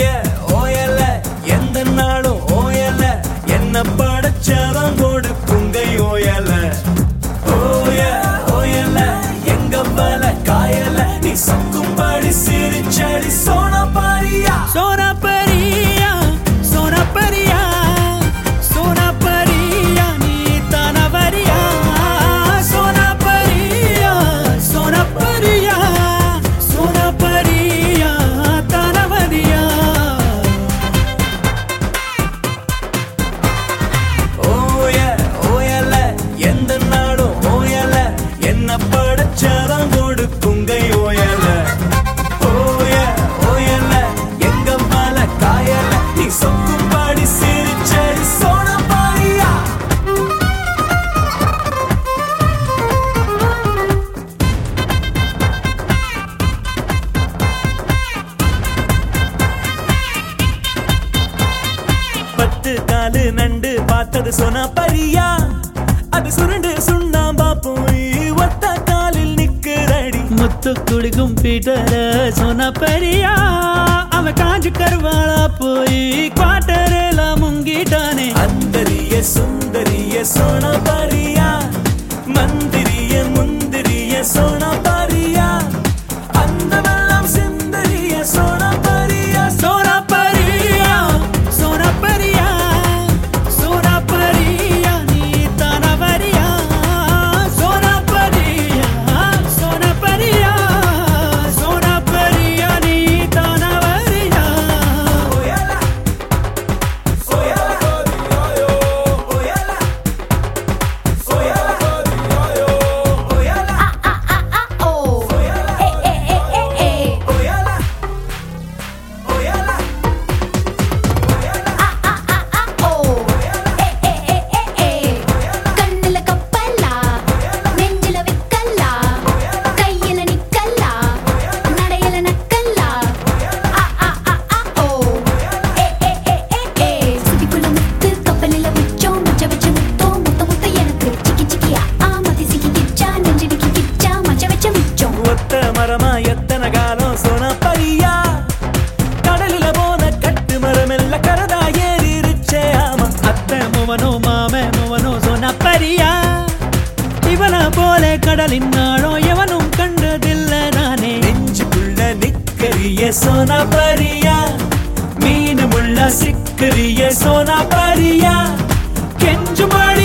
ஓய ஓயல. எந்த நாளும் ஓயல. என்ன படைச்சவன் கொடுக்குங்கை ஓயல. ஓய ஓயல. எங்க பல காயல நீ காலு நண்டு பார்த்தது சொன்னா பரியா? அது சுருண்டு சுண்ணாம்பா போய் ஒத்த காலில் நிக்குதடி. முத்து குடிக்கும் பீட்டர சோனா பரியா? அவன் காஞ்சு கருவாளா போய் குவாட்டரில் முங்கிட்டானே. அந்தரிய சுந்தரிய சோனா பாரியா? மந்திரிய முந்திரிய சோனா காலம் சொன்ன பையா கடலில போன கட்டு மரமெல்ல கரதா ஏறிருச்சே. ஆமா அத்தை முவனோ மாம முவனோ சொன்ன பரியா இவன போல கடலின் நாளோ எவனும் கண்டதில்ல நானே. நெஞ்சுக்குள்ள நிக்கரிய சோனா பரியா மீனுமுள்ள சிக்கரிய சோனா பரியா கெஞ்சு மழை